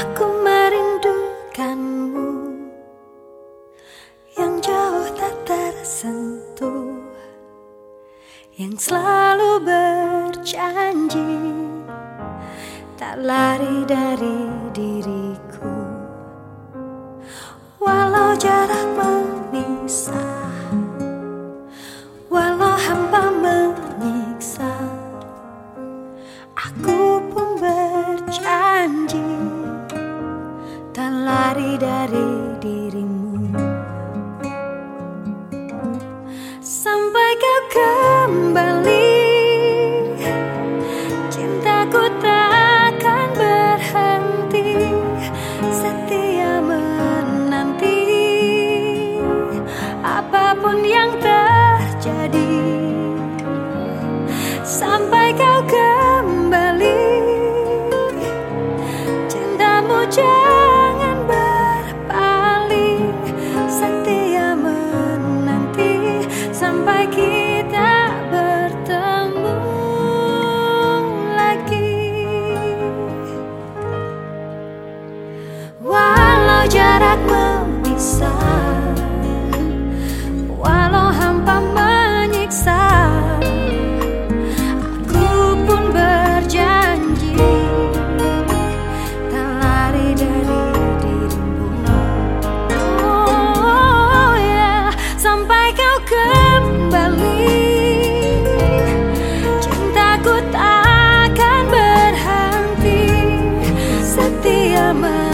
Aku merindukanmu Yang jauh tak tersentuh Yang selalu berjanji Tak lari dari diriku. Walau jarak memisah lari Walau hampa menyiksa Aku pun berjanji Tak lari dari dirimu. Oh, yeah. Sampai kau kembali. Cintaku tak akan berhenti. Setia menanti